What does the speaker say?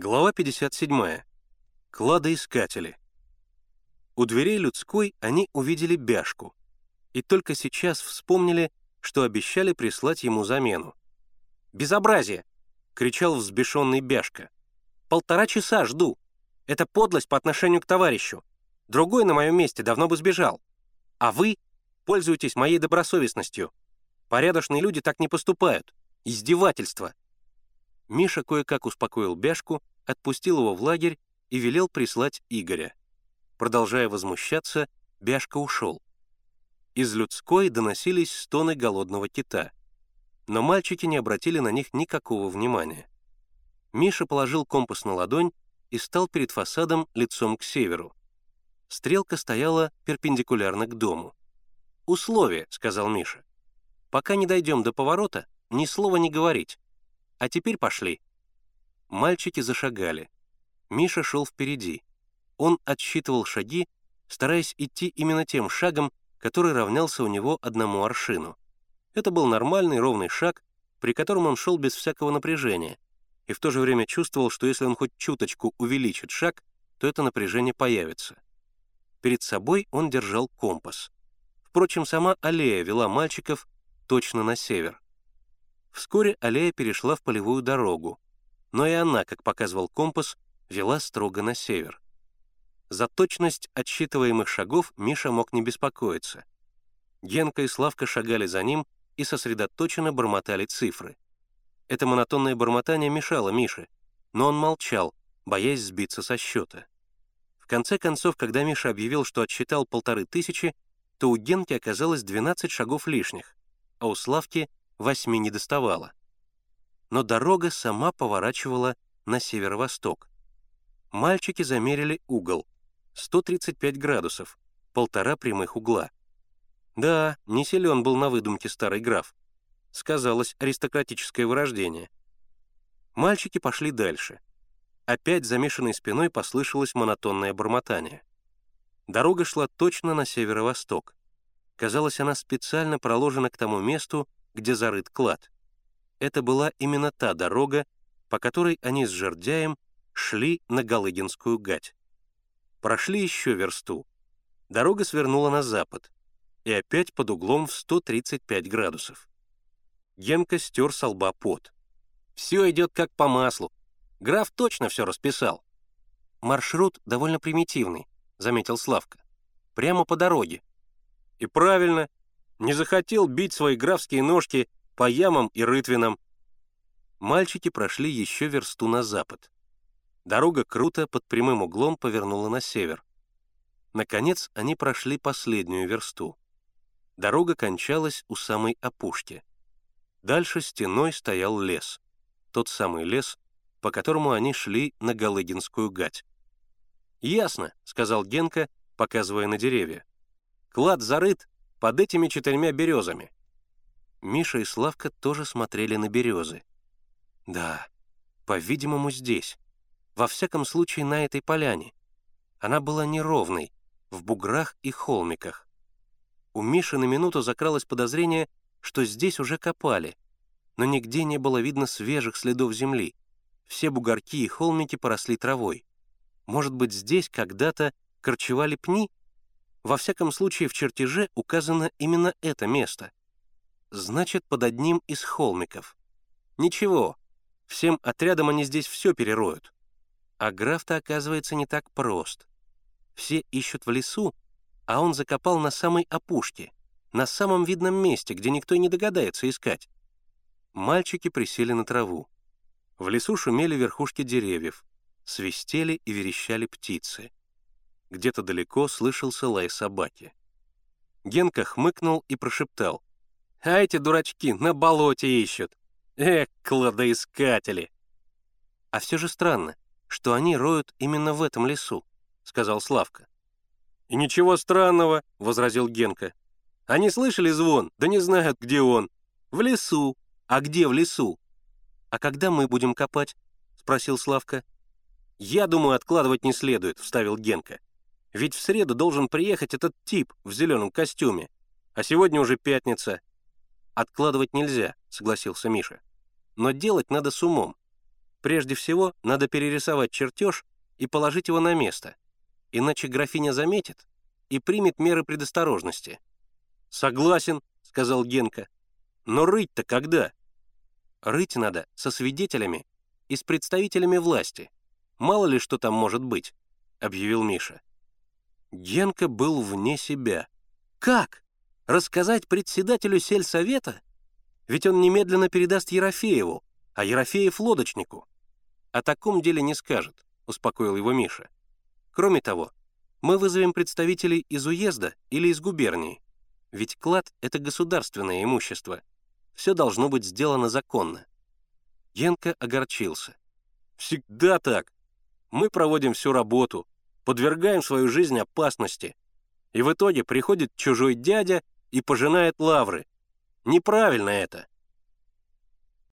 Глава 57. Кладоискатели. У дверей людской они увидели Бяшку и только сейчас вспомнили, что обещали прислать ему замену. «Безобразие!» — кричал взбешенный Бяшка. «Полтора часа жду. Это подлость по отношению к товарищу. Другой на моем месте давно бы сбежал. А вы пользуетесь моей добросовестностью. Порядочные люди так не поступают. Издевательство!» Миша кое-как успокоил Бяшку, отпустил его в лагерь и велел прислать Игоря. Продолжая возмущаться, Бяшка ушел. Из людской доносились стоны голодного кита, но мальчики не обратили на них никакого внимания. Миша положил компас на ладонь и стал перед фасадом лицом к северу. Стрелка стояла перпендикулярно к дому. «Условие», — сказал Миша. «Пока не дойдем до поворота, ни слова не говорить. А теперь пошли». Мальчики зашагали. Миша шел впереди. Он отсчитывал шаги, стараясь идти именно тем шагом, который равнялся у него одному аршину. Это был нормальный ровный шаг, при котором он шел без всякого напряжения, и в то же время чувствовал, что если он хоть чуточку увеличит шаг, то это напряжение появится. Перед собой он держал компас. Впрочем, сама аллея вела мальчиков точно на север. Вскоре аллея перешла в полевую дорогу, но и она, как показывал компас, вела строго на север. За точность отсчитываемых шагов Миша мог не беспокоиться. Генка и Славка шагали за ним и сосредоточенно бормотали цифры. Это монотонное бормотание мешало Мише, но он молчал, боясь сбиться со счета. В конце концов, когда Миша объявил, что отсчитал полторы тысячи, то у Генки оказалось 12 шагов лишних, а у Славки восьми не доставало. Но дорога сама поворачивала на северо-восток. Мальчики замерили угол — 135 градусов, полтора прямых угла. Да, не силен был на выдумке старый граф. Сказалось аристократическое вырождение. Мальчики пошли дальше. Опять замешанной спиной послышалось монотонное бормотание. Дорога шла точно на северо-восток. Казалось, она специально проложена к тому месту, где зарыт клад. Это была именно та дорога, по которой они с жердяем шли на Галыгинскую гать. Прошли еще версту. Дорога свернула на запад и опять под углом в 135 градусов. Генка стер со лба пот. «Все идет как по маслу. Граф точно все расписал». «Маршрут довольно примитивный», — заметил Славка. «Прямо по дороге». «И правильно. Не захотел бить свои графские ножки по ямам и рытвинам. Мальчики прошли еще версту на запад. Дорога круто под прямым углом повернула на север. Наконец они прошли последнюю версту. Дорога кончалась у самой опушки. Дальше стеной стоял лес. Тот самый лес, по которому они шли на Галыгинскую гать. «Ясно», — сказал Генка, показывая на деревья. «Клад зарыт под этими четырьмя березами». Миша и Славка тоже смотрели на березы. Да, по-видимому, здесь. Во всяком случае, на этой поляне. Она была неровной, в буграх и холмиках. У Миши на минуту закралось подозрение, что здесь уже копали, но нигде не было видно свежих следов земли. Все бугорки и холмики поросли травой. Может быть, здесь когда-то корчевали пни? Во всяком случае, в чертеже указано именно это место. Значит, под одним из холмиков. Ничего, всем отрядом они здесь все перероют. А граф-то, оказывается, не так прост. Все ищут в лесу, а он закопал на самой опушке, на самом видном месте, где никто и не догадается искать. Мальчики присели на траву. В лесу шумели верхушки деревьев, свистели и верещали птицы. Где-то далеко слышался лай собаки. Генка хмыкнул и прошептал. «А эти дурачки на болоте ищут! Эх, кладоискатели!» «А все же странно, что они роют именно в этом лесу», — сказал Славка. «И ничего странного», — возразил Генка. «Они слышали звон, да не знают, где он. В лесу. А где в лесу?» «А когда мы будем копать?» — спросил Славка. «Я думаю, откладывать не следует», — вставил Генка. Ведь в среду должен приехать этот тип в зеленом костюме. А сегодня уже пятница. Откладывать нельзя, согласился Миша. Но делать надо с умом. Прежде всего, надо перерисовать чертеж и положить его на место, иначе графиня заметит и примет меры предосторожности. «Согласен», — сказал Генка. «Но рыть-то когда?» «Рыть надо со свидетелями и с представителями власти. Мало ли что там может быть», — объявил Миша. Генка был вне себя. «Как? Рассказать председателю сельсовета? Ведь он немедленно передаст Ерофееву, а Ерофеев — лодочнику. О таком деле не скажет», — успокоил его Миша. «Кроме того, мы вызовем представителей из уезда или из губернии. Ведь клад — это государственное имущество. Все должно быть сделано законно. Генка огорчился. «Всегда так. Мы проводим всю работу, подвергаем свою жизнь опасности. И в итоге приходит чужой дядя и пожинает лавры. Неправильно это.